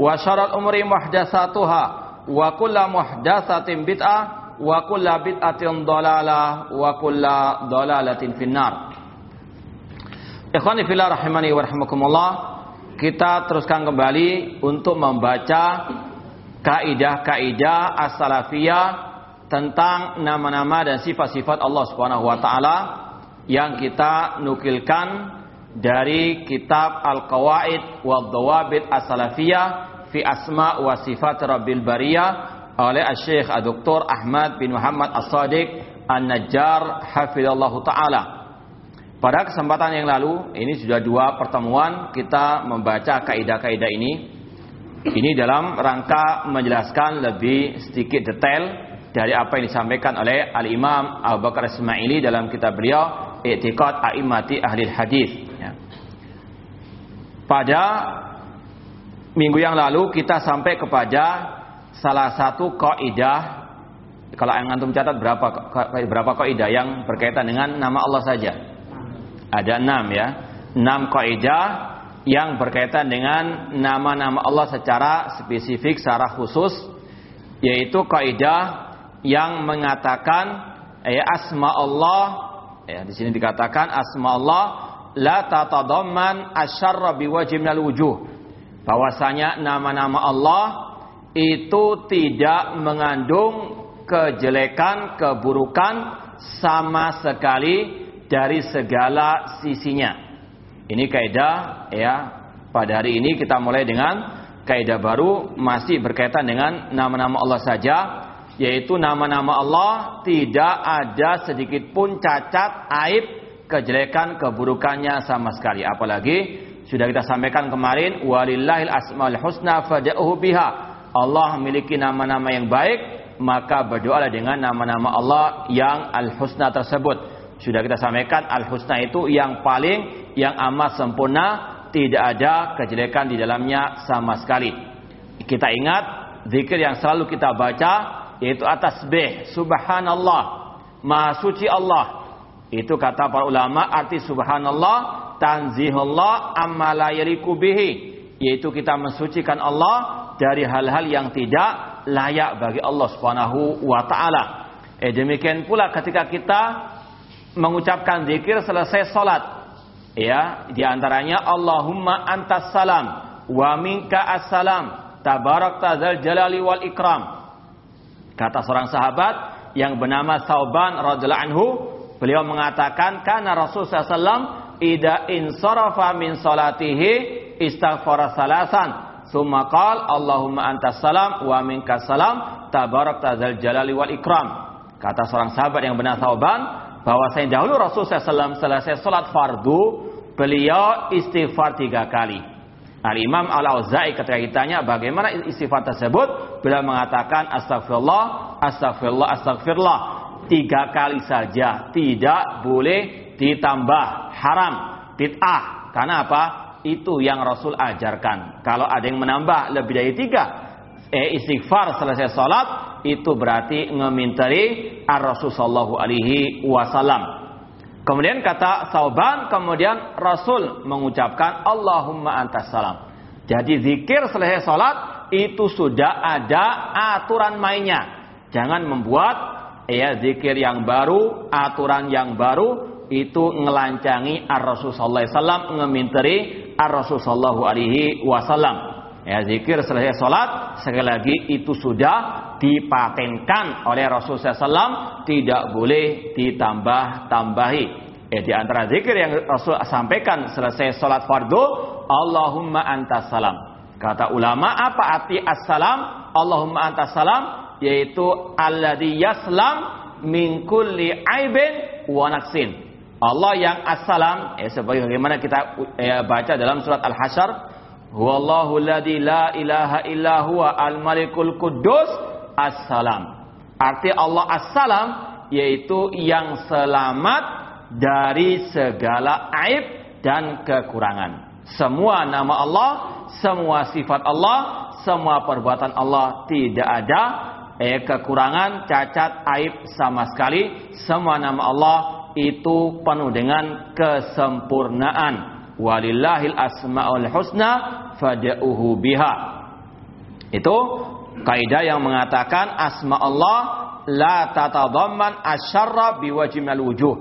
wa syarat umri muhdatsatuha wa kullu muhdatsatin bid'ah wa kullu bid'atin dhalalah wa kullu dhalalatin finnar. Ikhwani fillah rahimani wa rahmakumullah kita teruskan kembali untuk membaca kaidah-kaidah as-salafiyah tentang nama-nama dan sifat-sifat Allah Subhanahu wa taala yang kita nukilkan dari kitab Al-Qawaid wa Dawabit As-Salafiyah fi Asma wa Sifat Rabbil Bariyah oleh Syekh Dr. Ahmad bin Muhammad As-Sadiq An-Najjar hafizallahu taala. Pada kesempatan yang lalu, ini sudah dua pertemuan kita membaca kaidah-kaidah ini. Ini dalam rangka menjelaskan lebih sedikit detail dari apa yang disampaikan oleh Al-Imam Abu Bakar Ismaili dalam kitab beliau I'tiqad A'immati Ahli Hadis. Ya. Pada minggu yang lalu kita sampai kepada salah satu kaidah kalau yang antum catat berapa berapa kaidah yang berkaitan dengan nama Allah saja? Ada enam ya. Enam kaidah yang berkaitan dengan nama-nama Allah secara spesifik, secara khusus, yaitu kaidah yang mengatakan ya asma Allah ya di sini dikatakan asma Allah la tatadamman asyarra biwajibnal wujuh bahwasanya nama-nama Allah itu tidak mengandung kejelekan, keburukan sama sekali dari segala sisinya. Ini kaidah ya. Pada hari ini kita mulai dengan kaidah baru masih berkaitan dengan nama-nama Allah saja yaitu nama-nama Allah tidak ada sedikit pun cacat, aib, kejelekan, keburukannya sama sekali. Apalagi sudah kita sampaikan kemarin walillahil asmaul husna fad'uhu biha. Allah memiliki nama-nama yang baik, maka berdoalah dengan nama-nama Allah yang al-husna tersebut. Sudah kita sampaikan al-husna itu yang paling yang amat sempurna, tidak ada kejelekan di dalamnya sama sekali. Kita ingat zikir yang selalu kita baca yaitu atas bih subhanallah maha suci Allah. Itu kata para ulama arti subhanallah tanzihullah amma la yaliku bihi yaitu kita mensucikan Allah dari hal-hal yang tidak layak bagi Allah Subhanahu wa taala. Eh demikian pula ketika kita mengucapkan zikir selesai salat. Ya, di antaranya Allahumma antas salam wa minka assalam tabarakta dzal jalali wal ikram. Kata seorang sahabat yang bernama Sauban radhiyallahu anhu, beliau mengatakan karena Rasul sallallahu ida insarafa min salatihi istaghfara salasan summa qala Allahumma antas salam wa minka salam tabarakta dzal jalali wal ikram. Kata seorang sahabat yang bernama Sauban, bahwasanya dahulu Rasul SAW selesai sholat fardu, beliau istighfar tiga kali. Al Imam Al Auza'i ketika ditanya bagaimana istighfar tersebut, beliau mengatakan astagfirullah, astagfirullah, astagfirullah tiga kali saja, tidak boleh ditambah haram, bid'ah. Karena apa? Itu yang Rasul ajarkan. Kalau ada yang menambah lebih dari tiga, eh, istighfar selesai salat itu berarti ngemintari ar-rasul sallallahu alaihi wasallam. Kemudian kata Sauban, kemudian Rasul mengucapkan Allahumma antas salam. Jadi zikir selesai salat itu sudah ada aturan mainnya. Jangan membuat ya zikir yang baru, aturan yang baru itu ngelancangi ar-rasul sallallahu alaihi wasallam ngeminteri ar-rasul sallallahu alaihi wasallam. Ya, zikir selesai sholat sekali lagi itu sudah dipatenkan oleh Rasulullah SAW tidak boleh ditambah-tambahi. Ya, di antara zikir yang Rasul sampaikan selesai sholat fardu, Allahumma antas salam. Kata ulama apa arti assalam? Allahumma antas salam yaitu alladhi yaslam min kulli aibin wa naksin. Allah yang assalam, ya, sebagaimana kita ya, baca dalam surat Al-Hasyr Huwallahu la ilaha illa huwa al-malikul quddus as-salam. Arti Allah as-salam yaitu yang selamat dari segala aib dan kekurangan. Semua nama Allah, semua sifat Allah, semua perbuatan Allah tidak ada eh, kekurangan, cacat, aib sama sekali. Semua nama Allah itu penuh dengan kesempurnaan walillahil asmaul husna fad'uhu biha. Itu kaidah yang mengatakan asma Allah la tatadamman asyarra biwajimil wujuh.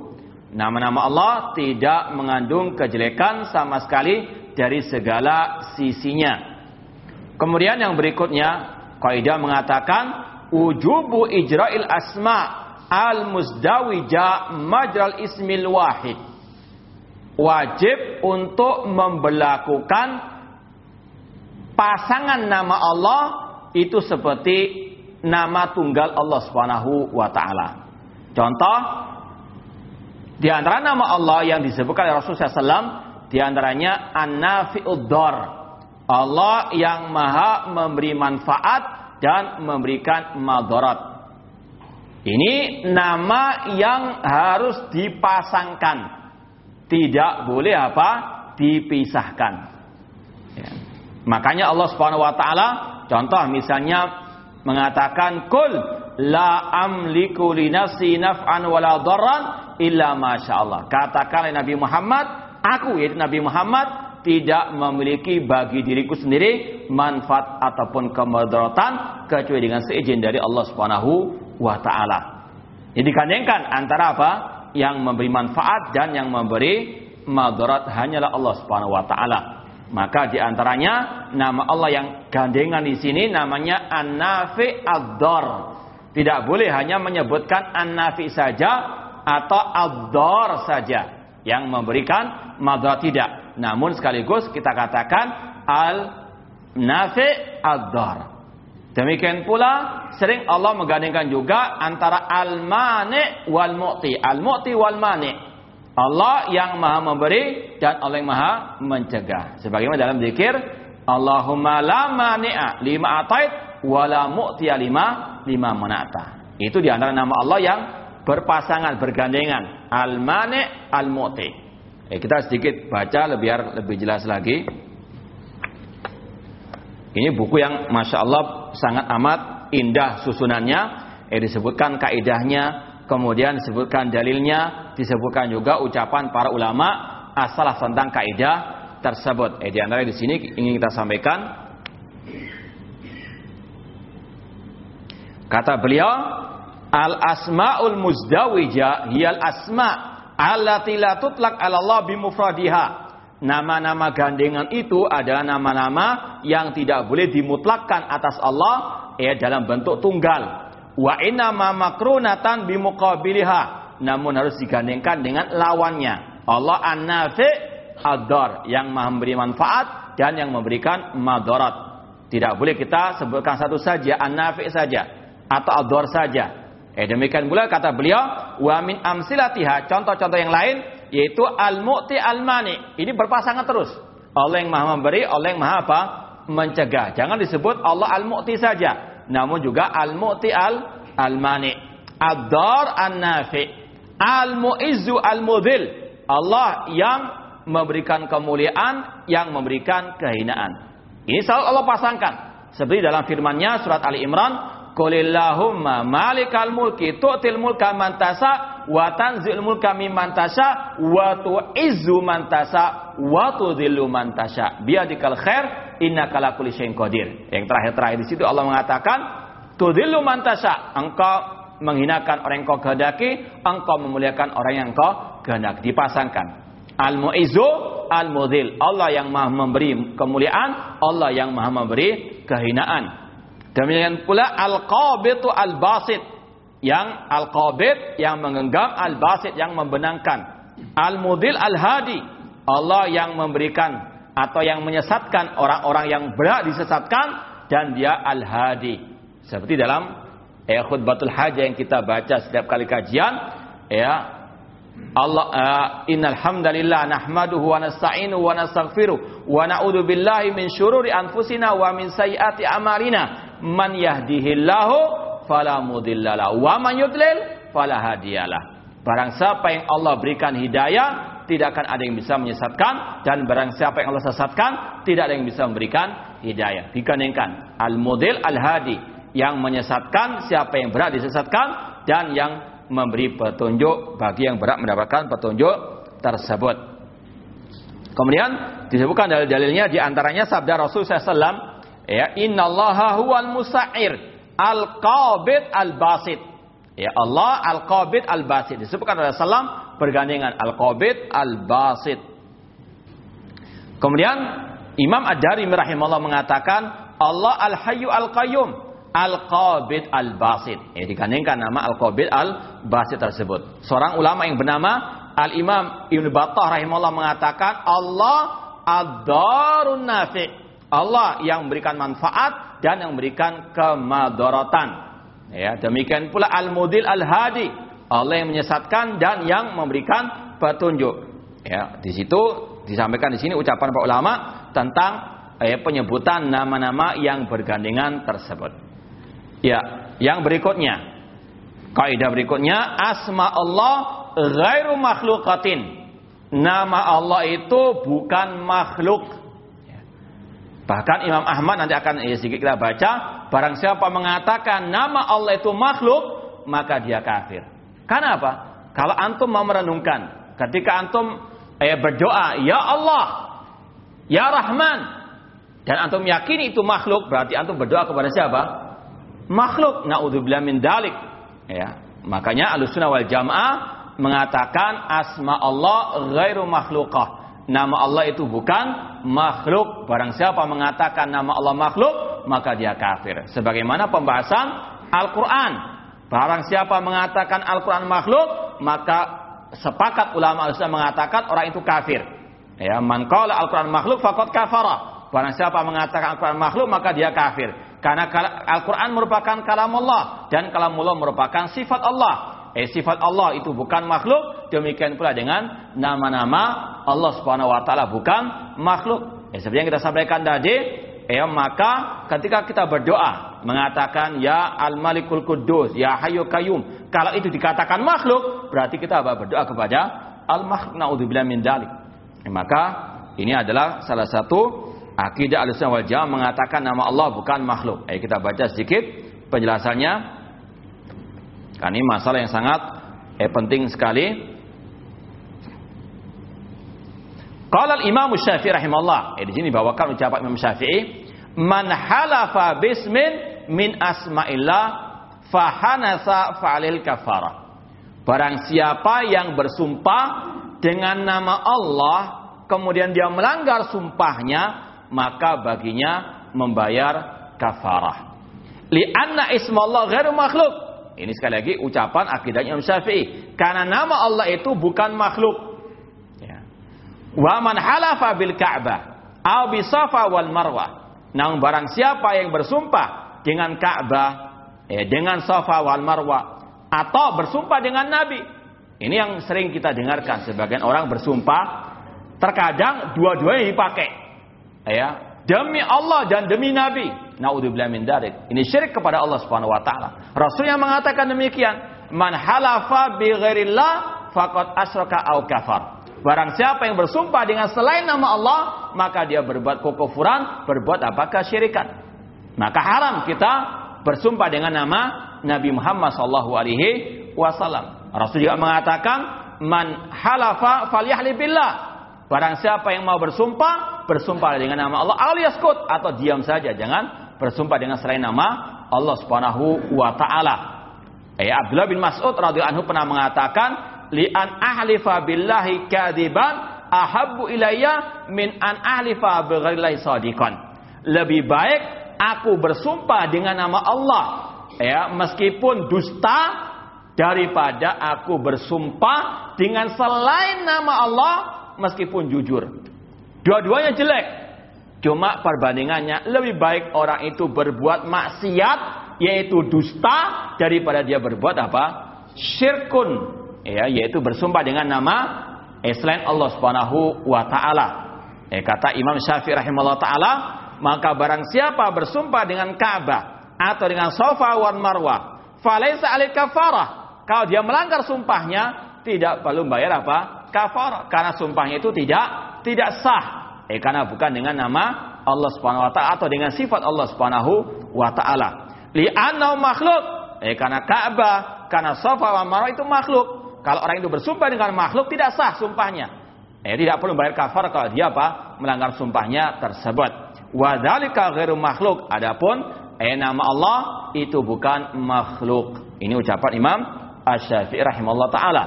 Nama-nama Allah tidak mengandung kejelekan sama sekali dari segala sisinya. Kemudian yang berikutnya kaidah mengatakan ujubu ijra'il asma al muzdawija majral ismil wahid wajib untuk membelakukan pasangan nama Allah itu seperti nama tunggal Allah Subhanahu wa taala. Contoh di antara nama Allah yang disebutkan oleh Rasulullah SAW di antaranya An-Nafi'ud Allah yang maha memberi manfaat dan memberikan madarat. Ini nama yang harus dipasangkan tidak boleh apa dipisahkan. Ya. Makanya Allah Subhanahu wa taala contoh misalnya mengatakan kul la amliku li nafsi naf'an wala darran illa masyaallah. Katakan Nabi Muhammad, aku yaitu Nabi Muhammad tidak memiliki bagi diriku sendiri manfaat ataupun kemudaratan kecuali dengan seizin dari Allah Subhanahu wa taala. Jadi dikandengkan antara apa? yang memberi manfaat dan yang memberi madarat hanyalah Allah Subhanahu wa taala. Maka di antaranya nama Allah yang gandengan di sini namanya An-Nafi Ad-Dar. Tidak boleh hanya menyebutkan An-Nafi saja atau Ad-Dar saja yang memberikan madarat tidak. Namun sekaligus kita katakan Al-Nafi Ad-Dar. Demikian pula sering Allah menggandengkan juga antara al-mani wal mu'ti. Al-mu'ti wal mani. Allah yang maha memberi dan Allah yang maha mencegah. Sebagaimana dalam zikir, Allahumma la mani'a lima atait wa la lima lima manata. Itu di antara nama Allah yang berpasangan, bergandengan. Al-mani, al-mu'ti. Eh, kita sedikit baca biar lebih jelas lagi. Ini buku yang Masya Allah sangat amat indah susunannya. Eh, disebutkan kaidahnya, kemudian disebutkan dalilnya, disebutkan juga ucapan para ulama asal tentang kaidah tersebut. Eh, di antara di sini ingin kita sampaikan. Kata beliau, al asmaul muzdawija hiyal asma allati la tutlaq ala Allah bimufradiha Nama-nama gandengan itu adalah nama-nama yang tidak boleh dimutlakkan atas Allah ya dalam bentuk tunggal. Wa inna ma makrunatan bimuqabiliha. Namun harus digandengkan dengan lawannya. Allah an-nafi ad-dar yang memberi manfaat dan yang memberikan madarat. Tidak boleh kita sebutkan satu saja, an-nafi saja atau ad-dar saja. Eh demikian pula kata beliau, wa min amsilatiha, contoh-contoh yang lain yaitu al-mu'ti al-mani. Ini berpasangan terus. Allah yang maha memberi, Allah yang maha apa? Mencegah. Jangan disebut Allah al-mu'ti saja. Namun juga al-mu'ti al-mani. Ad-dar an-nafi. Al-mu'izzu al-mudhil. Allah yang memberikan kemuliaan, yang memberikan kehinaan. Ini selalu Allah pasangkan. Seperti dalam firman-Nya surat Ali Imran, Qulillahumma malikal mulki tu'til mulka man tasa wa tanzil mulka mimman tasa wa tu'izzu man tasa wa tudhillu man tasa biadikal khair innaka ala kulli syai'in qadir. Yang terakhir-terakhir di situ Allah mengatakan tudhillu man tasa engkau menghinakan orang yang kau kehendaki, engkau memuliakan orang yang kau kehendaki. Dipasangkan. Al-Mu'izzu, Al-Mudhil. Allah yang maha memberi kemuliaan, Allah yang maha memberi kehinaan. Demikian pula al-qabitu al-basit yang al-qabit yang menggenggam al-basit yang membenangkan. Al-mudil al-hadi Allah yang memberikan atau yang menyesatkan orang-orang yang berat disesatkan dan dia al-hadi. Seperti dalam ya, khutbatul hajah yang kita baca setiap kali kajian ya Allah uh, innal hamdalillah nahmaduhu wa nasta'inuhu wa nastaghfiruh wa na'udzu billahi min syururi anfusina wa min sayyiati amalina man yahdihillahu fala mudhillalah wa man yudlil fala hadiyalah. Barang siapa yang Allah berikan hidayah, tidak akan ada yang bisa menyesatkan dan barang siapa yang Allah sesatkan, tidak ada yang bisa memberikan hidayah. Dikandingkan al-mudil al-hadi yang menyesatkan siapa yang berat disesatkan dan yang memberi petunjuk bagi yang berat mendapatkan petunjuk tersebut. Kemudian disebutkan dalil-dalilnya di antaranya sabda Rasul SAW Ya, innallaha huwal musa'ir al-qabid al-basit. Ya Allah al-qabid al-basit. Disebutkan oleh salam bergandengan al-qabid al-basit. Kemudian Imam Ad-Dari rahimahullah mengatakan Allah al-hayyu al-qayyum al-qabid al-basit. Ya, digandengkan nama al-qabid al-basit tersebut. Seorang ulama yang bernama Al-Imam Ibn Battah rahimahullah mengatakan Allah ad-darun nafi' Allah yang memberikan manfaat dan yang memberikan kemadorotan. Ya, demikian pula Al-Mudil Al-Hadi, Allah yang menyesatkan dan yang memberikan petunjuk. Ya, di situ disampaikan di sini ucapan para ulama tentang ya, penyebutan nama-nama yang bergandengan tersebut. Ya, yang berikutnya. Kaidah berikutnya asma Allah ghairu makhluqatin. Nama Allah itu bukan makhluk Bahkan Imam Ahmad nanti akan ya, sedikit kita baca, barang siapa mengatakan nama Allah itu makhluk, maka dia kafir. Karena apa? Kalau antum mau merenungkan, ketika antum eh, berdoa, ya Allah, ya Rahman, dan antum yakini itu makhluk, berarti antum berdoa kepada siapa? Makhluk. Naudzubillah min dalik. Ya. Makanya Ahlussunnah wal Jamaah mengatakan asma Allah ghairu makhlukah nama Allah itu bukan makhluk. Barang siapa mengatakan nama Allah makhluk, maka dia kafir. Sebagaimana pembahasan Al-Quran. Barang siapa mengatakan Al-Quran makhluk, maka sepakat ulama al mengatakan orang itu kafir. Ya, man qala Al-Quran makhluk fakot kafara. Barang siapa mengatakan Al-Quran makhluk, maka dia kafir. Karena Al-Quran merupakan kalam Allah dan kalam Allah merupakan sifat Allah eh sifat Allah itu bukan makhluk, demikian pula dengan nama-nama Allah Subhanahu wa taala bukan makhluk. Eh, seperti yang kita sampaikan tadi, eh maka ketika kita berdoa mengatakan ya Al-Malikul Quddus, ya Hayyu Qayyum, kalau itu dikatakan makhluk, berarti kita berdoa kepada Al-Makhluk naudzubillah min dalik. Eh, maka ini adalah salah satu akidah Ahlussunnah wal Jamaah mengatakan nama Allah bukan makhluk. Eh kita baca sedikit penjelasannya karena ini masalah yang sangat eh, penting sekali. Qala al-Imam Syafi'i rahimahullah. Eh, di sini bawakan ucapan Imam Syafi'i, "Man halafa bismin min asma'illah fahanasa fa'alil kafara." Barang siapa yang bersumpah dengan nama Allah kemudian dia melanggar sumpahnya, maka baginya membayar kafarah. Li'anna ismallah ghairu makhluk ini sekali lagi ucapan akidahnya Imam Syafi'i. Karena nama Allah itu bukan makhluk. Wa man halafa bil Ka'bah au bi Safa wal Marwah. Namun barang siapa yang bersumpah dengan Ka'bah, eh, dengan Safa wal Marwah atau bersumpah dengan Nabi. Ini yang sering kita dengarkan sebagian orang bersumpah terkadang dua-duanya dipakai. Ya, demi Allah dan demi Nabi. Naudzubillah min dalik. Ini syirik kepada Allah Subhanahu wa taala. Rasul yang mengatakan demikian, "Man halafa bi ghairillah faqad asyraka au kafar." Barang siapa yang bersumpah dengan selain nama Allah, maka dia berbuat kekufuran, berbuat apakah syirikan. Maka haram kita bersumpah dengan nama Nabi Muhammad sallallahu alaihi wasallam. Rasul juga mengatakan, "Man halafa falyahli billah." Barang siapa yang mau bersumpah, bersumpah dengan nama Allah alias kut atau diam saja, jangan bersumpah dengan selain nama Allah Subhanahu wa taala. Eh Abdullah bin Mas'ud radhiyallahu anhu pernah mengatakan, "Li an ahlifa billahi kadiban ahabbu ilayya min an ahlifa bighairillahi sadiqan." Lebih baik aku bersumpah dengan nama Allah ya meskipun dusta daripada aku bersumpah dengan selain nama Allah meskipun jujur. Dua-duanya jelek. Cuma perbandingannya lebih baik orang itu berbuat maksiat yaitu dusta daripada dia berbuat apa? Syirkun ya yaitu bersumpah dengan nama eh, selain Allah Subhanahu wa taala. Eh, kata Imam Syafi'i rahimahullah taala maka barang siapa bersumpah dengan Ka'bah atau dengan Safa wan Marwah, falaisa alai kafarah. Kalau dia melanggar sumpahnya, tidak perlu bayar apa? Kafarah. Karena sumpahnya itu tidak tidak sah. Eh karena bukan dengan nama Allah Subhanahu wa taala atau dengan sifat Allah Subhanahu wa taala. Li'annahu makhluk. Eh karena Ka'bah, karena Safa wan Marwah itu makhluk. Kalau orang itu bersumpah dengan makhluk tidak sah sumpahnya. Eh tidak perlu bayar kafar kalau dia apa? melanggar sumpahnya tersebut. Wadzalika ghairu makhluk. Adapun eh nama Allah itu bukan makhluk. Ini ucapan Imam Asy-Syafi'i rahimahullah taala.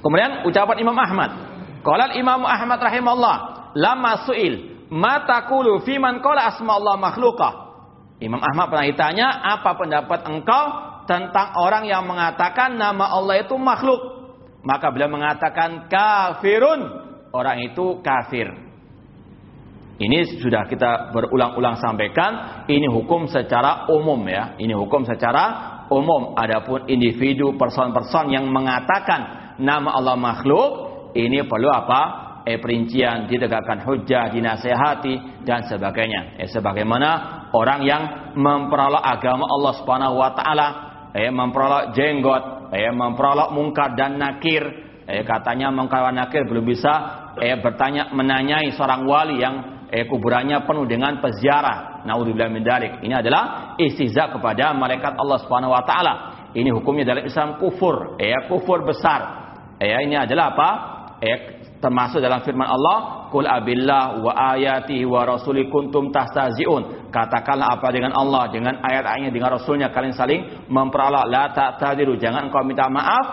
Kemudian ucapan Imam Ahmad. Qala Imam Ahmad rahimahullah, lama suil, mata kulu fi man qala asma Allah makhluqah. Imam Ahmad pernah ditanya, apa pendapat engkau tentang orang yang mengatakan nama Allah itu makhluk? Maka beliau mengatakan kafirun. Orang itu kafir. Ini sudah kita berulang-ulang sampaikan, ini hukum secara umum ya. Ini hukum secara umum. Adapun individu person-person yang mengatakan nama Allah makhluk, ini perlu apa? Eh perincian, ditegakkan hujah, dinasehati dan sebagainya. Eh sebagaimana orang yang memperolok agama Allah Subhanahu wa taala, eh memperolok jenggot, eh memperolok mungkar dan nakir, eh katanya mungkar dan nakir belum bisa eh bertanya menanyai seorang wali yang eh kuburannya penuh dengan peziarah. Nauzubillah min dalik. Ini adalah istihza kepada malaikat Allah Subhanahu wa taala. Ini hukumnya dalam Islam kufur, eh kufur besar. Eh ini adalah apa? Eh termasuk dalam firman Allah, "Qul abillah wa ayatihi wa rasuli kuntum tahtaziun." Katakanlah apa dengan Allah, dengan ayat-ayatnya, dengan rasulnya kalian saling memperolok. La ta'tadiru, jangan engkau minta maaf.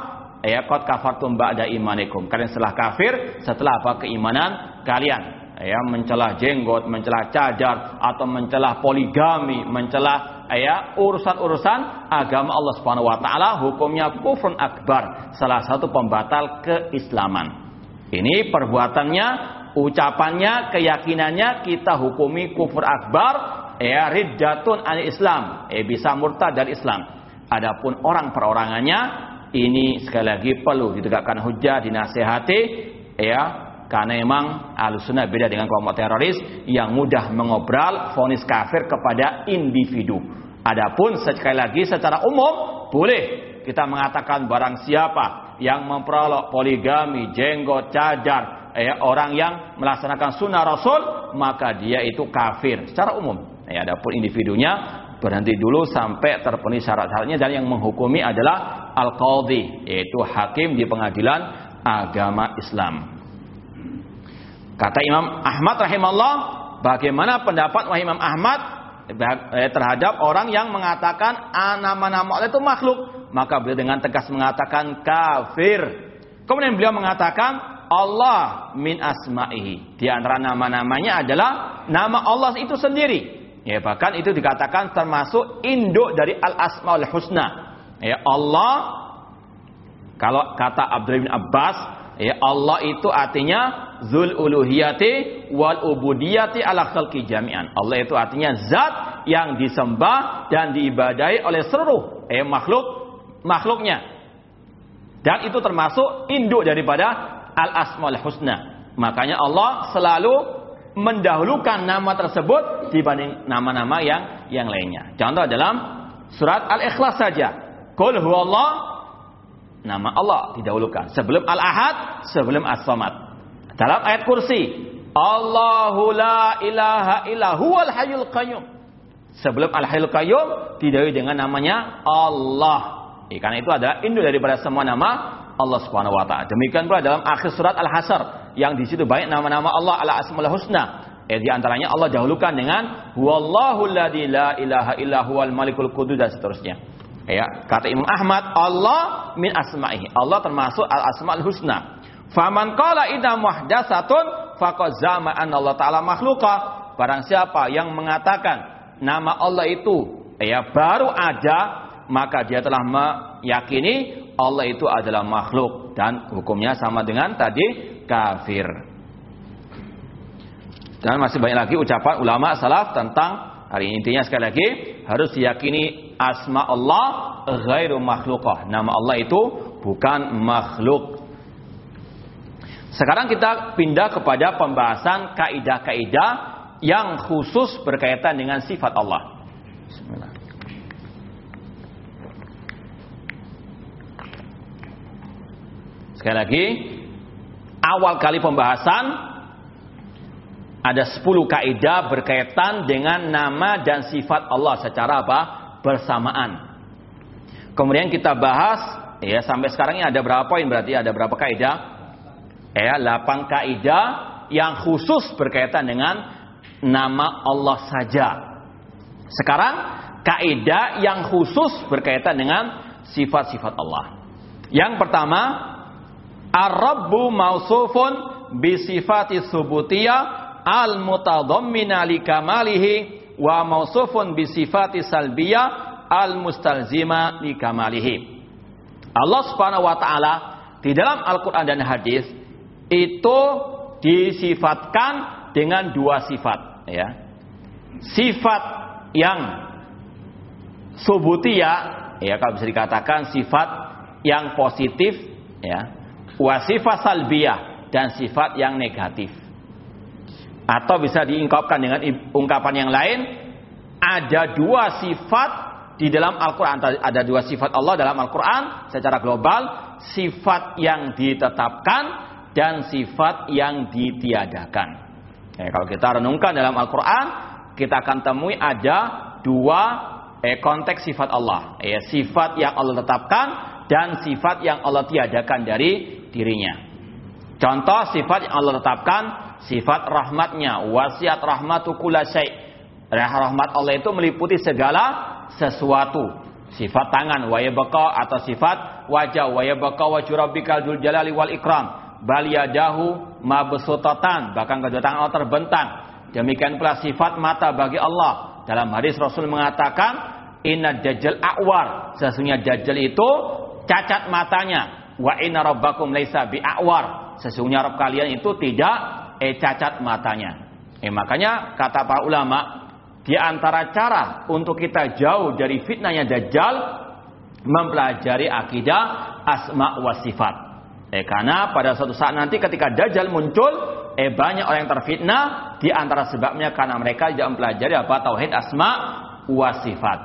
Ya qad kafartum ba'da imanikum. Kalian setelah kafir setelah apa keimanan kalian ya mencela jenggot, mencela cadar atau mencela poligami, mencela ya urusan-urusan agama Allah Subhanahu wa taala hukumnya kufrun akbar, salah satu pembatal keislaman. Ini perbuatannya, ucapannya, keyakinannya kita hukumi kufur akbar, ya riddatun al Islam, eh bisa murtad dari Islam. Adapun orang perorangannya ini sekali lagi perlu ditegakkan hujah, dinasehati, ya karena memang alusuna beda dengan kelompok teroris yang mudah mengobrol vonis kafir kepada individu. Adapun sekali lagi secara umum boleh kita mengatakan barang siapa yang memperolok poligami, jenggot, cadar, eh, orang yang melaksanakan sunnah Rasul maka dia itu kafir secara umum. Eh, adapun individunya berhenti dulu sampai terpenuhi syarat-syaratnya dan yang menghukumi adalah al-qadhi yaitu hakim di pengadilan agama Islam. Kata Imam Ahmad rahimahullah, bagaimana pendapat Imam Ahmad eh, terhadap orang yang mengatakan nama-nama Allah itu makhluk? Maka beliau dengan tegas mengatakan kafir. Kemudian beliau mengatakan Allah min asma'ihi. Di antara nama-namanya adalah nama Allah itu sendiri. Ya, bahkan itu dikatakan termasuk induk dari al-asmaul husna. Ya, Allah kalau kata Abdul bin Abbas, ya Allah itu artinya zul uluhiyati wal ubudiyati ala khalqi jami'an. Allah itu artinya zat yang disembah dan diibadahi oleh seluruh eh, makhluk makhluknya. Dan itu termasuk induk daripada al asmaul husna. Makanya Allah selalu mendahulukan nama tersebut dibanding nama-nama yang yang lainnya. Contoh dalam surat Al-Ikhlas saja. Qul huwallah nama Allah didahulukan sebelum Al-Ahad, sebelum As-Samad. Dalam ayat kursi, Allahu la ilaha illa huwal hayyul qayyum. Sebelum Al-Hayyul Qayyum didahului dengan namanya Allah. Ya, karena itu adalah induk daripada semua nama Allah Subhanahu wa taala. Demikian pula dalam akhir surat Al-Hasr yang di situ banyak nama-nama Allah ala asmaul husna. Ya, di antaranya Allah dahulukan dengan Wallahu la ilaha illa huwal malikul qudus dan seterusnya. Ya, kata Imam Ahmad, Allah min asma'ihi. Allah termasuk al-asmaul husna. Faman qala idza muhdatsatun faqad zama Allah taala makhluqa. Barang siapa yang mengatakan nama Allah itu ya baru ada, maka dia telah meyakini Allah itu adalah makhluk dan hukumnya sama dengan tadi kafir. Dan masih banyak lagi ucapan ulama salaf tentang hari ini. Intinya sekali lagi harus diyakini asma Allah ghairu makhlukah. Nama Allah itu bukan makhluk. Sekarang kita pindah kepada pembahasan kaidah-kaidah yang khusus berkaitan dengan sifat Allah. Bismillah. Sekali lagi, awal kali pembahasan ada 10 kaidah berkaitan dengan nama dan sifat Allah secara apa? bersamaan. Kemudian kita bahas ya sampai sekarang ini ada berapa poin berarti ada berapa kaidah? Ya, 8 kaidah yang khusus berkaitan dengan nama Allah saja. Sekarang kaidah yang khusus berkaitan dengan sifat-sifat Allah. Yang pertama, Ar-Rabbu mausufun bi sifati subutiyah al-mutadammina li kamalihi wa mausufun bi sifati salbiyah al-mustalzima li kamalihi. Allah Subhanahu wa taala di dalam Al-Qur'an dan hadis itu disifatkan dengan dua sifat ya. Sifat yang subutia ya kalau bisa dikatakan sifat yang positif ya. Wasifat salbiyah dan sifat yang negatif. Atau bisa diungkapkan dengan ungkapan yang lain ada dua sifat di dalam Al-Quran ada dua sifat Allah dalam Al-Quran secara global sifat yang ditetapkan dan sifat yang ditiadakan. Eh, kalau kita renungkan dalam Al-Quran, kita akan temui ada dua eh, konteks sifat Allah. Eh, sifat yang Allah tetapkan dan sifat yang Allah tiadakan dari dirinya. Contoh sifat yang Allah tetapkan, sifat rahmatnya, wasiat rahmatu kula Rahmat Allah itu meliputi segala sesuatu. Sifat tangan, wayabaka atau sifat wajah, wayabaka wajhu rabbikal jalali wal ikram. Bal yadahu mabsutatan bahkan kedua tangan Allah terbentang. Demikian pula sifat mata bagi Allah. Dalam hadis Rasul mengatakan inna dajjal awar. Sesungguhnya dajjal itu cacat matanya wa inna rabbakum laisa bi awar sesungguhnya Rabb kalian itu tidak eh cacat matanya. Eh makanya kata para ulama di antara cara untuk kita jauh dari fitnahnya dajjal mempelajari akidah asma wa sifat. Eh karena pada suatu saat nanti ketika Dajjal muncul, eh banyak orang yang terfitnah di antara sebabnya karena mereka tidak mempelajari apa tauhid asma wa sifat.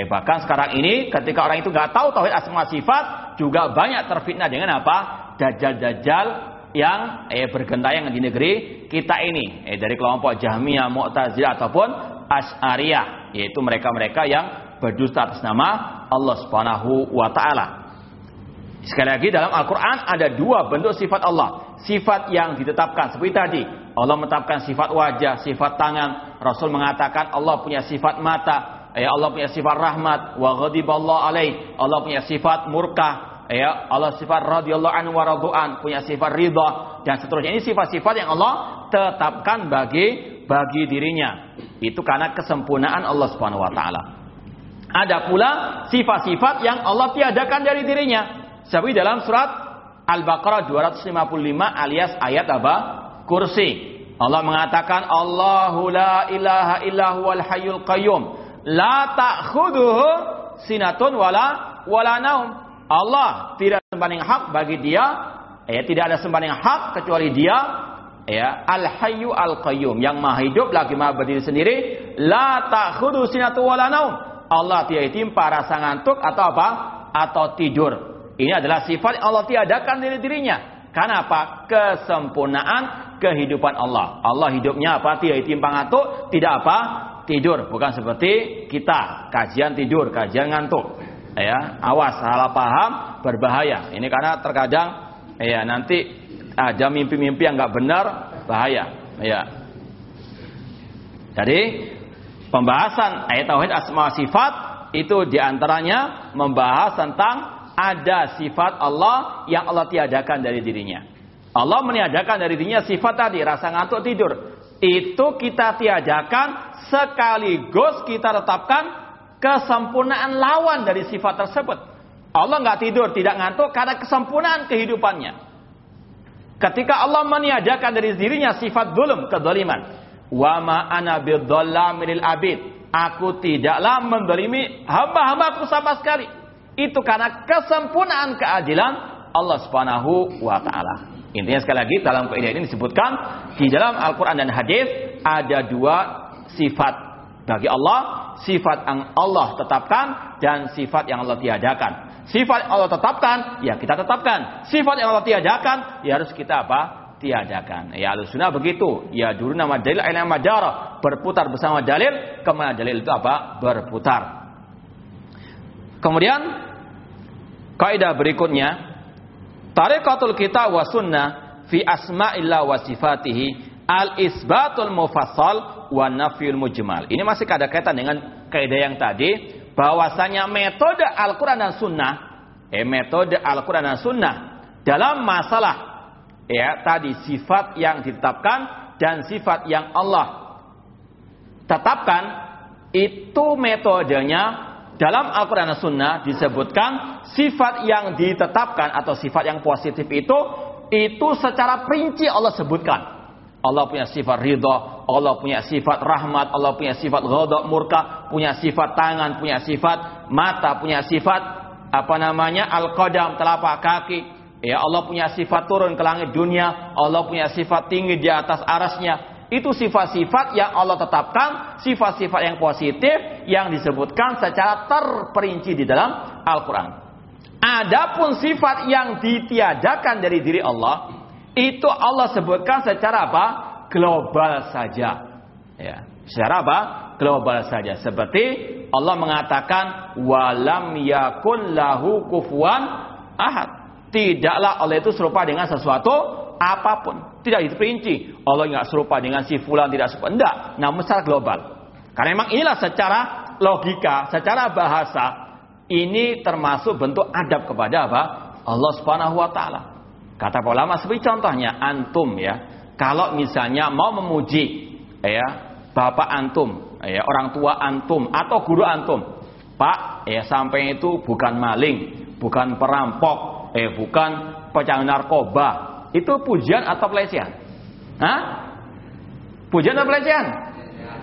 Eh bahkan sekarang ini ketika orang itu nggak tahu tauhid asma sifat, juga banyak terfitnah dengan apa? Dajjal-dajjal yang eh bergentayangan di negeri kita ini, eh dari kelompok Jahmiyah, Mu'tazilah ataupun Asy'ariyah, yaitu mereka-mereka yang berdusta atas nama Allah Subhanahu wa taala. Sekali lagi dalam Al-Quran ada dua bentuk sifat Allah. Sifat yang ditetapkan seperti tadi. Allah menetapkan sifat wajah, sifat tangan. Rasul mengatakan Allah punya sifat mata. Ya Allah punya sifat rahmat. Wa ghadiballahu alaih. Allah punya sifat murka. Ya Allah sifat radhiyallahu anhu wa radu'an. Punya sifat ridha. Dan seterusnya. Ini sifat-sifat yang Allah tetapkan bagi bagi dirinya. Itu karena kesempurnaan Allah Subhanahu wa taala. Ada pula sifat-sifat yang Allah tiadakan dari dirinya. Seperti dalam surat Al-Baqarah 255 alias ayat apa? Kursi. Allah mengatakan Allahu la ilaha illa huwal hayyul qayyum la ta'khuduhu sinatun wala wala naum. Allah tidak sembahan yang hak bagi dia, ya tidak ada sembahan yang hak kecuali dia ya al hayyu al qayyum yang maha hidup lagi maha berdiri sendiri la ta'khudu sinatu wala naum Allah tidak timpa rasa ngantuk atau apa atau tidur ini adalah sifat Allah tiadakan dari dirinya. Karena apa? Kesempurnaan kehidupan Allah. Allah hidupnya apa? Tidak timpang ngantuk, tidak apa? Tidur. Bukan seperti kita, kajian tidur, kajian ngantuk. Ya, awas salah paham berbahaya. Ini karena terkadang ya nanti ada mimpi-mimpi yang nggak benar bahaya. Ya. Jadi pembahasan ayat tauhid asma sifat itu di antaranya membahas tentang ada sifat Allah yang Allah tiadakan dari dirinya. Allah meniadakan dari dirinya sifat tadi, rasa ngantuk tidur. Itu kita tiadakan sekaligus kita tetapkan kesempurnaan lawan dari sifat tersebut. Allah nggak tidur, tidak ngantuk karena kesempurnaan kehidupannya. Ketika Allah meniadakan dari dirinya sifat dulum, kedoliman. Wa ma ana abid. Aku tidaklah mendolimi hamba-hambaku sama sekali. Itu karena kesempurnaan keadilan Allah subhanahu wa ta'ala. Intinya sekali lagi dalam kaidah ini disebutkan di dalam Al-Quran dan hadis ada dua sifat bagi Allah, sifat yang Allah tetapkan dan sifat yang Allah tiadakan. Sifat yang Allah tetapkan, ya kita tetapkan. Sifat yang Allah tiadakan, ya harus kita apa? Tiadakan. Ya sunnah begitu. Ya dulu nama dalil aina madara. Berputar bersama dalil, ke mana dalil itu apa? Berputar. Kemudian, kaidah berikutnya, Tariqatul kita wa sunnah fi asma'illah wa sifatihi al isbatul mufassal wa mujmal. Ini masih ada kaitan dengan kaidah yang tadi bahwasanya metode Al-Qur'an dan sunnah eh metode Al-Qur'an dan sunnah dalam masalah ya tadi sifat yang ditetapkan dan sifat yang Allah tetapkan itu metodenya dalam Al-Quran dan Sunnah disebutkan sifat yang ditetapkan atau sifat yang positif itu itu secara perinci Allah sebutkan. Allah punya sifat ridho, Allah punya sifat rahmat, Allah punya sifat ghadab murka, punya sifat tangan, punya sifat mata, punya sifat apa namanya al-qadam telapak kaki. Ya Allah punya sifat turun ke langit dunia, Allah punya sifat tinggi di atas arasnya, itu sifat-sifat yang Allah tetapkan, sifat-sifat yang positif yang disebutkan secara terperinci di dalam Al-Quran. Adapun sifat yang ditiadakan dari diri Allah, itu Allah sebutkan secara apa? Global saja. Ya, secara apa? Global saja. Seperti Allah mengatakan, walam yakun lahu kufuan ahad. Tidaklah Allah itu serupa dengan sesuatu apa pun. Tidak diperinci. Allah nggak serupa dengan si fulan tidak serupa. Tidak. Namun secara global. Karena memang inilah secara logika, secara bahasa. Ini termasuk bentuk adab kepada apa? Allah subhanahu wa ta'ala. Kata ulama seperti contohnya antum ya. Kalau misalnya mau memuji ya bapak antum, ya orang tua antum atau guru antum. Pak, ya sampai itu bukan maling, bukan perampok, eh bukan pecandu narkoba, itu pujian atau pelecehan? Hah? Pujian atau pelecehan?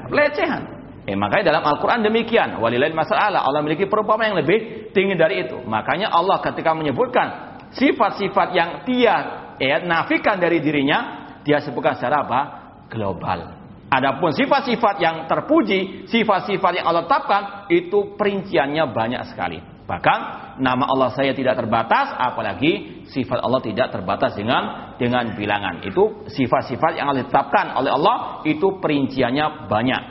Pelecehan. Eh, makanya dalam Al-Quran demikian. Walilail masalah. Allah memiliki perumpamaan yang lebih tinggi dari itu. Makanya Allah ketika menyebutkan sifat-sifat yang dia eh, nafikan dari dirinya, dia sebutkan secara apa? Global. Adapun sifat-sifat yang terpuji, sifat-sifat yang Allah tetapkan, itu perinciannya banyak sekali. Bahkan nama Allah saya tidak terbatas, apalagi sifat Allah tidak terbatas dengan dengan bilangan. Itu sifat-sifat yang ditetapkan oleh Allah itu perinciannya banyak.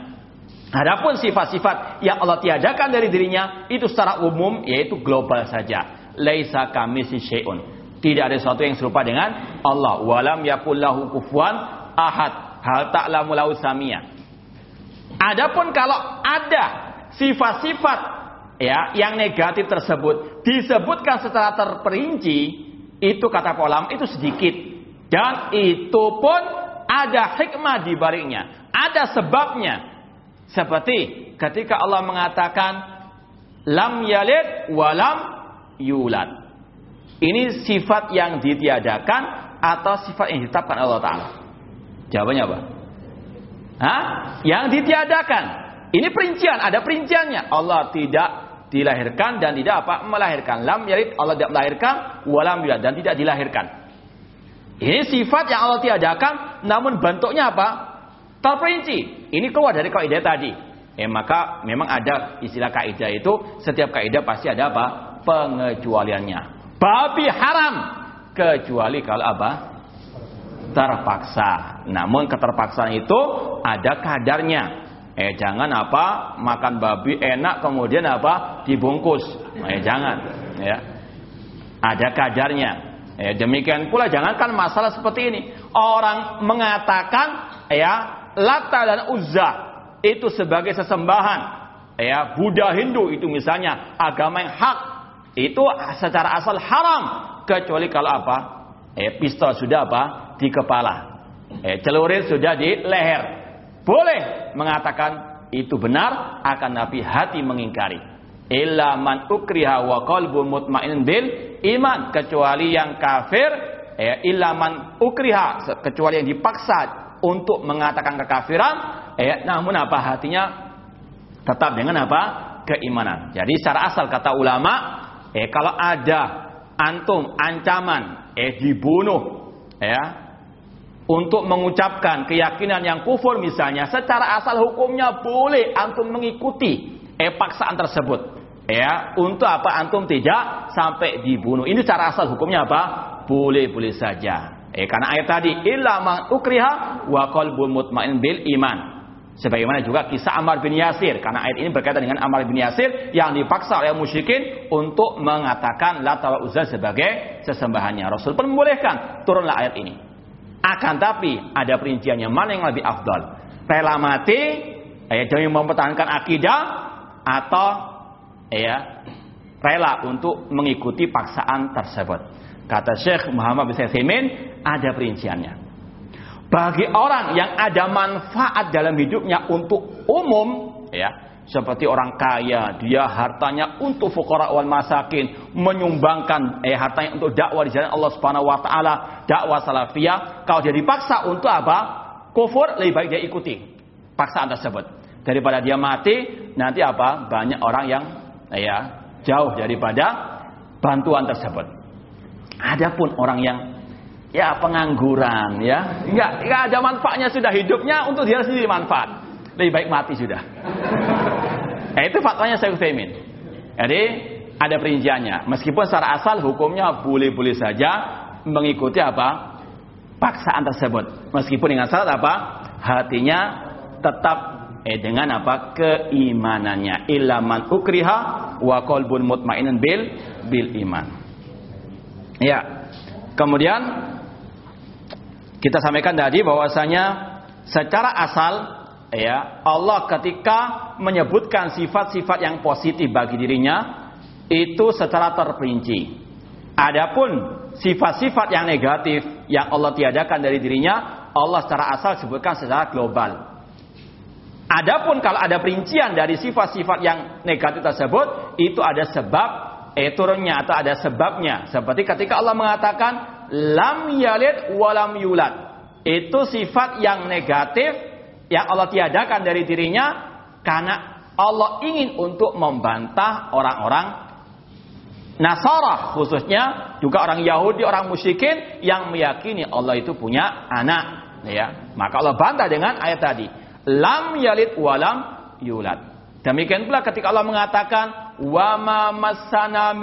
Adapun sifat-sifat yang Allah tiadakan dari dirinya itu secara umum yaitu global saja. Laisa kami si syai'un. Tidak ada sesuatu yang serupa dengan Allah. Walam yakullahu kufuan ahad. Hal ta'lamu lahu samia. Adapun kalau ada sifat-sifat ya yang negatif tersebut disebutkan secara terperinci itu kata kolam itu sedikit dan itu pun ada hikmah di baliknya ada sebabnya seperti ketika Allah mengatakan lam yalid walam yulad ini sifat yang ditiadakan atau sifat yang ditetapkan Allah Ta'ala. Jawabannya apa? Hah? yang ditiadakan. Ini perincian, ada perinciannya. Allah tidak dilahirkan dan tidak apa melahirkan. Lam yalid Allah tidak melahirkan walam yulad dan tidak dilahirkan. Ini sifat yang Allah tiadakan namun bentuknya apa? Terperinci. Ini keluar dari kaidah tadi. Eh maka memang ada istilah kaidah itu setiap kaidah pasti ada apa pengecualiannya babi haram kecuali kalau apa terpaksa. Namun keterpaksaan itu ada kadarnya. Eh jangan apa makan babi enak kemudian apa dibungkus. Eh jangan ya. Ada kadarnya. Eh demikian pula jangankan masalah seperti ini. Orang mengatakan ya Lata dan Uzza itu sebagai sesembahan. Ya, Buddha Hindu itu misalnya agama yang hak itu secara asal haram kecuali kalau apa? Eh pistol sudah apa? di kepala. Eh, celurit sudah di leher. Boleh mengatakan itu benar akan tapi hati mengingkari. Illa man ukriha wa qalbu mutmain bil iman kecuali yang kafir eh, illa man ukriha kecuali yang dipaksa untuk mengatakan kekafiran eh, namun apa hatinya tetap dengan apa keimanan. Jadi secara asal kata ulama eh kalau ada antum ancaman eh dibunuh ya untuk mengucapkan keyakinan yang kufur misalnya secara asal hukumnya boleh antum mengikuti eh paksaan tersebut. Ya untuk apa antum tidak sampai dibunuh? Ini secara asal hukumnya apa? Boleh-boleh saja. Eh karena ayat tadi illa ukriha wa qalbul mutmain bil iman Sebagaimana juga kisah Ammar bin Yasir. Karena ayat ini berkaitan dengan Ammar bin Yasir yang dipaksa oleh musyrikin untuk mengatakan Lata wa Uzza sebagai sesembahannya. Rasul pun membolehkan. Turunlah ayat ini. Akan tapi ada perinciannya mana yang lebih afdal? Rela mati ya demi mempertahankan akidah atau ya rela untuk mengikuti paksaan tersebut. Kata Syekh Muhammad bin Saimin ada perinciannya. Bagi orang yang ada manfaat dalam hidupnya untuk umum, ya, seperti orang kaya, dia hartanya untuk fukara wal masakin, menyumbangkan eh hartanya untuk dakwah di jalan Allah Subhanahu wa taala, dakwah salafiyah. Kalau dia dipaksa untuk apa? Kufur, lebih baik dia ikuti paksaan tersebut. Daripada dia mati, nanti apa? Banyak orang yang eh, ya jauh daripada bantuan tersebut. Adapun orang yang ya pengangguran ya, enggak enggak ada manfaatnya sudah hidupnya untuk dia sendiri manfaat. Lebih baik mati sudah. Nah, itu fatwanya Syekh Utsaimin. Jadi ada perinciannya. Meskipun secara asal hukumnya boleh-boleh saja mengikuti apa? paksaan tersebut. Meskipun dengan syarat apa? hatinya tetap eh dengan apa? keimanannya. Ilaman ukriha wa qalbun mutmainun bil bil iman. Ya. Kemudian kita sampaikan tadi bahwasanya secara asal ya Allah ketika menyebutkan sifat-sifat yang positif bagi dirinya itu secara terperinci. Adapun sifat-sifat yang negatif yang Allah tiadakan dari dirinya, Allah secara asal sebutkan secara global. Adapun kalau ada perincian dari sifat-sifat yang negatif tersebut, itu ada sebab eh turunnya atau ada sebabnya. Seperti ketika Allah mengatakan lam yalid walam yulad. Itu sifat yang negatif yang Allah tiadakan dari dirinya karena Allah ingin untuk membantah orang-orang Nasara khususnya juga orang Yahudi, orang musyrikin yang meyakini Allah itu punya anak, ya. Maka Allah bantah dengan ayat tadi, lam yalid walam yulad. Demikian pula ketika Allah mengatakan wa ma masana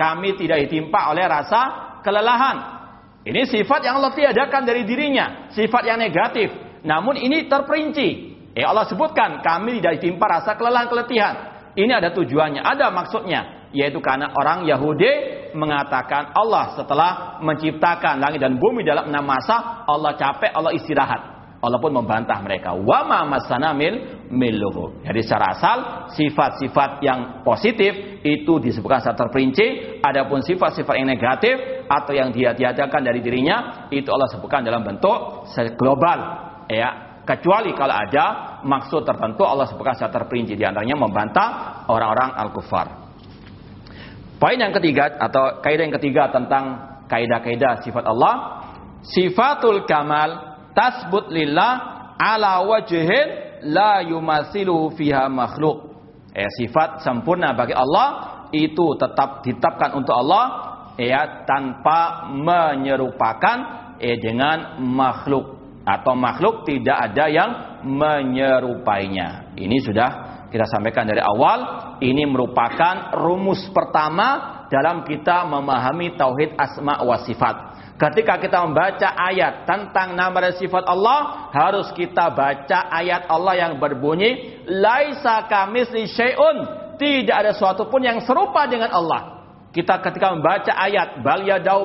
kami tidak ditimpa oleh rasa kelelahan. Ini sifat yang Allah tiadakan dari dirinya, sifat yang negatif. Namun ini terperinci. Eh Allah sebutkan kami tidak ditimpa rasa kelelahan keletihan. Ini ada tujuannya, ada maksudnya, yaitu karena orang Yahudi mengatakan Allah setelah menciptakan langit dan bumi dalam enam masa, Allah capek, Allah istirahat. Allah pun membantah mereka. Wa ma masana mil miluhu. Jadi secara asal sifat-sifat yang positif itu disebutkan secara terperinci. Adapun sifat-sifat yang negatif atau yang dia tiadakan dari dirinya itu Allah sebutkan dalam bentuk global ya kecuali kalau ada maksud tertentu Allah sebutkan secara terperinci di antaranya membantah orang-orang al-kufar. Poin yang ketiga atau kaidah yang ketiga tentang kaidah-kaidah sifat Allah, sifatul kamal tasbut lillah ala wajhin la yumasilu fiha makhluk. Eh, sifat sempurna bagi Allah itu tetap ditetapkan untuk Allah ya tanpa menyerupakan eh, dengan makhluk atau makhluk tidak ada yang menyerupainya. Ini sudah kita sampaikan dari awal, ini merupakan rumus pertama dalam kita memahami tauhid asma wa sifat. Ketika kita membaca ayat tentang nama dan sifat Allah, harus kita baca ayat Allah yang berbunyi, Laisa kamisli syai'un. Tidak ada sesuatu pun yang serupa dengan Allah. Kita ketika membaca ayat, Bal yadau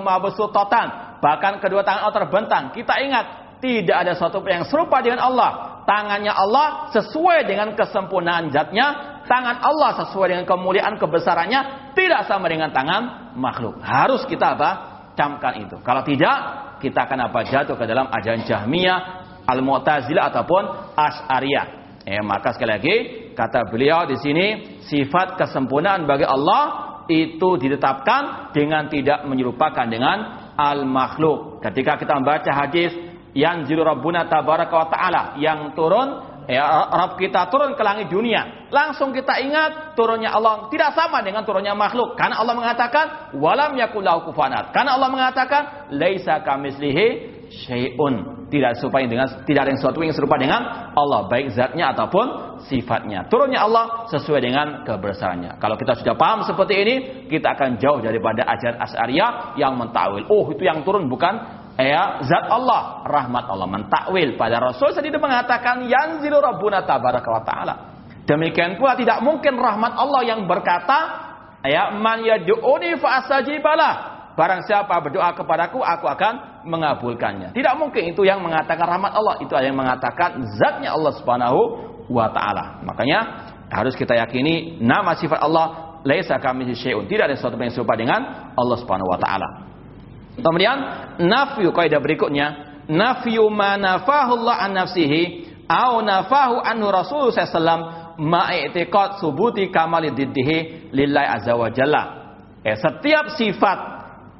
totan, bahkan kedua tangan Allah terbentang, kita ingat, tidak ada sesuatu pun yang serupa dengan Allah. Tangannya Allah sesuai dengan kesempurnaan zatnya, tangan Allah sesuai dengan kemuliaan kebesarannya, tidak sama dengan tangan makhluk. Harus kita apa? camkan itu. Kalau tidak, kita akan apa jatuh ke dalam ajaran Jahmiyah, Al-Mu'tazilah ataupun Asy'ariyah. Eh, maka sekali lagi kata beliau di sini sifat kesempurnaan bagi Allah itu ditetapkan dengan tidak menyerupakan dengan al-makhluk. Ketika kita membaca hadis yang jiru Rabbuna yang turun ya Rabb kita turun ke langit dunia. Langsung kita ingat turunnya Allah tidak sama dengan turunnya makhluk. Karena Allah mengatakan walam yakulau kufanat. Karena Allah mengatakan laisa kamislihi syai'un. Tidak serupa dengan tidak ada yang sesuatu yang serupa dengan Allah baik zatnya ataupun sifatnya. Turunnya Allah sesuai dengan kebesarannya. Kalau kita sudah paham seperti ini, kita akan jauh daripada ajaran Asy'ariyah yang mentawil. Oh, itu yang turun bukan ya zat Allah, rahmat Allah mentakwil pada Rasul sendiri mengatakan yanzilu rabbuna tabaraka wa taala. Demikian pula tidak mungkin rahmat Allah yang berkata ya man yad'uni fa. Barang siapa berdoa kepadaku, aku akan mengabulkannya. Tidak mungkin itu yang mengatakan rahmat Allah, itu yang mengatakan zatnya Allah Subhanahu wa taala. Makanya harus kita yakini nama sifat Allah laisa kami. Tidak ada sesuatu yang serupa dengan Allah Subhanahu wa taala. Kemudian nafyu kaidah berikutnya, nafyu nafahullah an nafsihi au nafahu anhu Rasul sallallahu ma'i'tiqad subuti kamali diddihi lillahi azza wa jalla. Eh, setiap sifat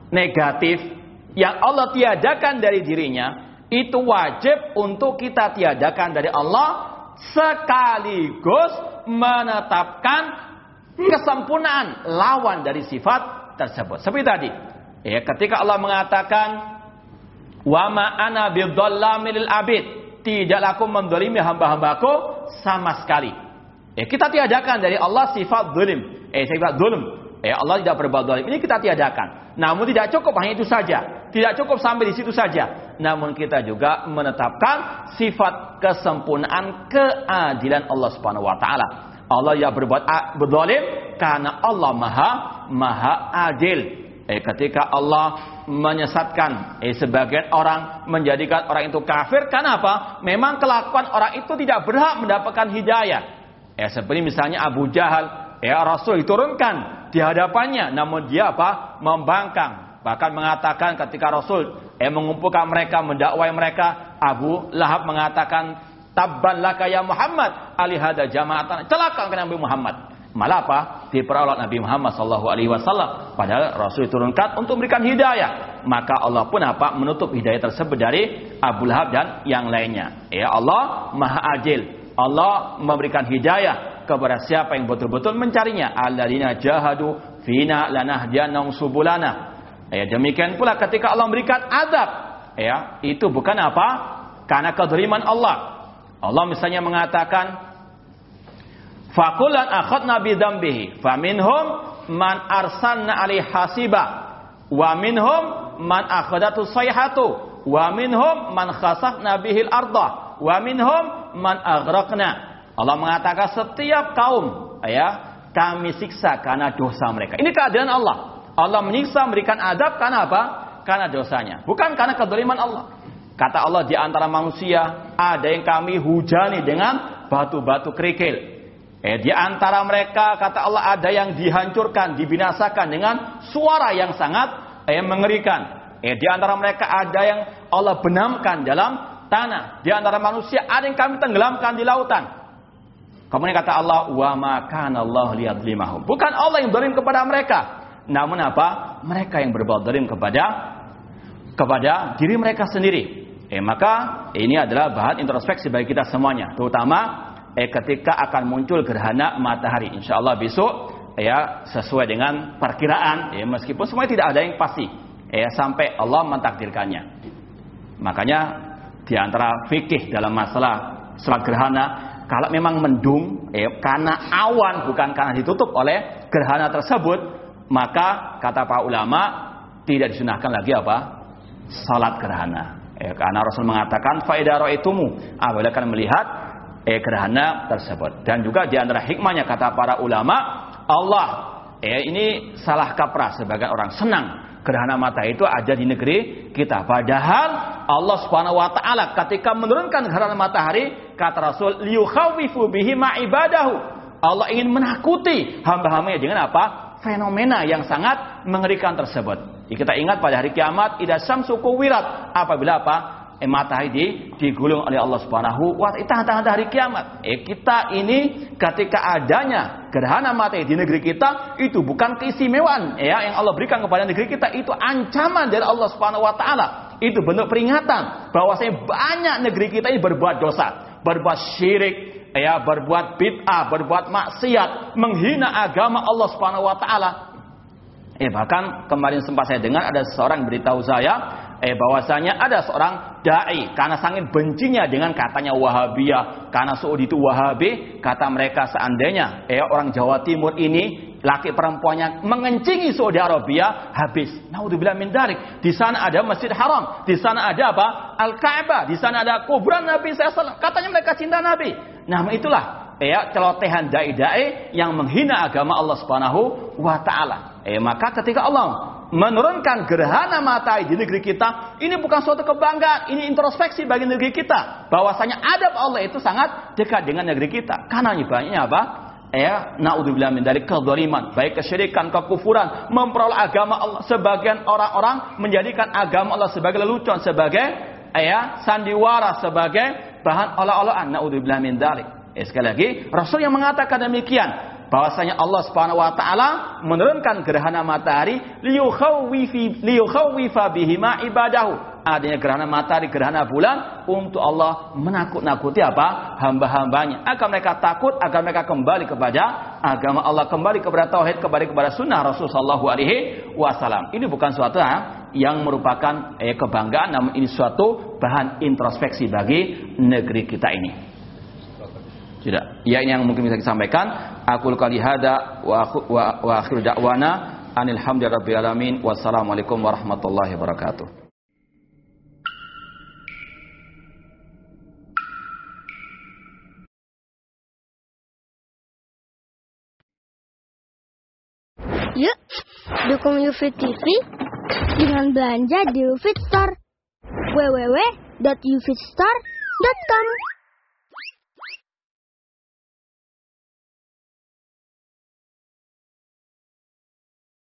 negatif yang Allah tiadakan dari dirinya itu wajib untuk kita tiadakan dari Allah sekaligus menetapkan kesempurnaan lawan dari sifat tersebut. Seperti tadi, Ya, ketika Allah mengatakan wa ma ana abid, tidaklah aku mendolimi hamba-hambaku sama sekali. Ya, kita tiadakan dari Allah sifat zalim. Eh, sifat zalim. Eh, Allah tidak berbuat zalim. Ini kita tiadakan. Namun tidak cukup hanya itu saja. Tidak cukup sampai di situ saja. Namun kita juga menetapkan sifat kesempurnaan keadilan Allah Subhanahu wa taala. Allah yang berbuat berzalim karena Allah Maha Maha adil. Eh, ketika Allah menyesatkan eh, sebagian orang menjadikan orang itu kafir karena apa? Memang kelakuan orang itu tidak berhak mendapatkan hidayah. Eh, seperti misalnya Abu Jahal, ya Rasul diturunkan di hadapannya, namun dia apa? Membangkang. Bahkan mengatakan ketika Rasul eh, mengumpulkan mereka, mendakwai mereka, Abu Lahab mengatakan, Tabban laka ya Muhammad, alihada jama'atan. Celaka Nabi Muhammad. Malah apa? Diperalat Nabi Muhammad sallallahu alaihi wasallam padahal Rasul diturunkan untuk memberikan hidayah. Maka Allah pun apa? Menutup hidayah tersebut dari Abu Lahab dan yang lainnya. Ya Allah Maha Adil. Allah memberikan hidayah kepada siapa yang betul-betul mencarinya. Alladzina jahadu fina lanahdiyannahum subulana. Ya, demikian pula ketika Allah memberikan azab, ya, itu bukan apa? Karena kezaliman Allah. Allah misalnya mengatakan Fakulan akhadna bidambihi. Faminhum man arsalna alih hasiba. Wa minhum man akhadatu sayhatu. Wa minhum man khasafna bihil arda. Wa minhum man aghraqna. Allah mengatakan setiap kaum ya kami siksa karena dosa mereka. Ini keadaan Allah. Allah menyiksa memberikan adab karena apa? Karena dosanya. Bukan karena kedoliman Allah. Kata Allah di antara manusia ada yang kami hujani dengan batu-batu kerikil. Eh, di antara mereka kata Allah ada yang dihancurkan, dibinasakan dengan suara yang sangat eh, mengerikan. Eh, di antara mereka ada yang Allah benamkan dalam tanah. Di antara manusia ada yang kami tenggelamkan di lautan. Kemudian kata Allah, wa makan Allah lihat limahum. Bukan Allah yang dolim kepada mereka, namun apa? Mereka yang berbuat dolim kepada kepada diri mereka sendiri. Eh maka ini adalah bahan introspeksi bagi kita semuanya, terutama eh, ketika akan muncul gerhana matahari. Insya Allah besok ya sesuai dengan perkiraan ya meskipun semuanya tidak ada yang pasti ya sampai Allah mentakdirkannya. Makanya di antara fikih dalam masalah sholat gerhana kalau memang mendung ya karena awan bukan karena ditutup oleh gerhana tersebut maka kata para ulama tidak disunahkan lagi apa salat gerhana. Ya, karena Rasul mengatakan faidaro itumu apabila kalian melihat eh, gerhana tersebut. Dan juga di antara hikmahnya kata para ulama, Allah eh, ini salah kaprah sebagai orang senang gerhana mata itu ada di negeri kita. Padahal Allah Subhanahu wa taala ketika menurunkan gerhana matahari kata Rasul liyukhawifu bihi ma ibadahu. Allah ingin menakuti hamba-hambanya dengan apa? Fenomena yang sangat mengerikan tersebut. Kita ingat pada hari kiamat ida samsu kuwirat apabila apa? Eh, matahari di, digulung oleh Allah Subhanahu wa taala tanda hari kiamat. Eh, kita ini ketika adanya gerhana matahari di negeri kita itu bukan keistimewaan ya yang Allah berikan kepada negeri kita itu ancaman dari Allah Subhanahu wa taala. Itu bentuk peringatan bahwa saya banyak negeri kita ini berbuat dosa, berbuat syirik, ya berbuat bid'ah, berbuat maksiat, menghina agama Allah Subhanahu wa taala Eh bahkan kemarin sempat saya dengar ada seorang beritahu saya eh bahwasanya ada seorang dai karena sangat bencinya dengan katanya Wahabiyah karena Saudi itu Wahabi kata mereka seandainya eh orang Jawa Timur ini laki perempuannya mengencingi Saudi Arabia habis. Naudzubillah min darik. Di sana ada Masjid Haram, di sana ada apa? Al-Ka'bah, di sana ada kuburan Nabi SAW. Katanya mereka cinta Nabi. Nah, itulah ya celotehan dai-dai yang menghina agama Allah Subhanahu wa taala. Eh maka ketika Allah menurunkan gerhana matahari di negeri kita, ini bukan suatu kebanggaan, ini introspeksi bagi negeri kita. Bahwasanya adab Allah itu sangat dekat dengan negeri kita. Karena banyaknya apa? Ya, naudzubillah min dari kezaliman, baik kesyirikan, kekufuran, memperoleh agama Allah. Sebagian orang-orang menjadikan agama Allah sebagai lelucon, sebagai ya sandiwara, sebagai bahan olah-olahan. Naudzubillah min dari. Eh, sekali lagi, Rasul yang mengatakan demikian bahwasanya Allah Subhanahu wa taala menurunkan gerhana matahari liyukhawwifa bihima ibadahu. Adanya gerhana matahari, gerhana bulan untuk Allah menakut-nakuti apa? hamba-hambanya. Agar mereka takut, agar mereka kembali kepada agama Allah, kembali kepada tauhid, kembali kepada sunnah Rasul sallallahu alaihi wasallam. Ini bukan suatu yang merupakan eh, kebanggaan, namun ini suatu bahan introspeksi bagi negeri kita ini. Tidak. Ya ini yang mungkin bisa disampaikan. Aku kali hada wa, akhir da'wana anil. Wassalamualaikum warahmatullahi wabarakatuh. Yuk, dukung UFIT TV dengan belanja di UFIT Store. www.ufitstore.com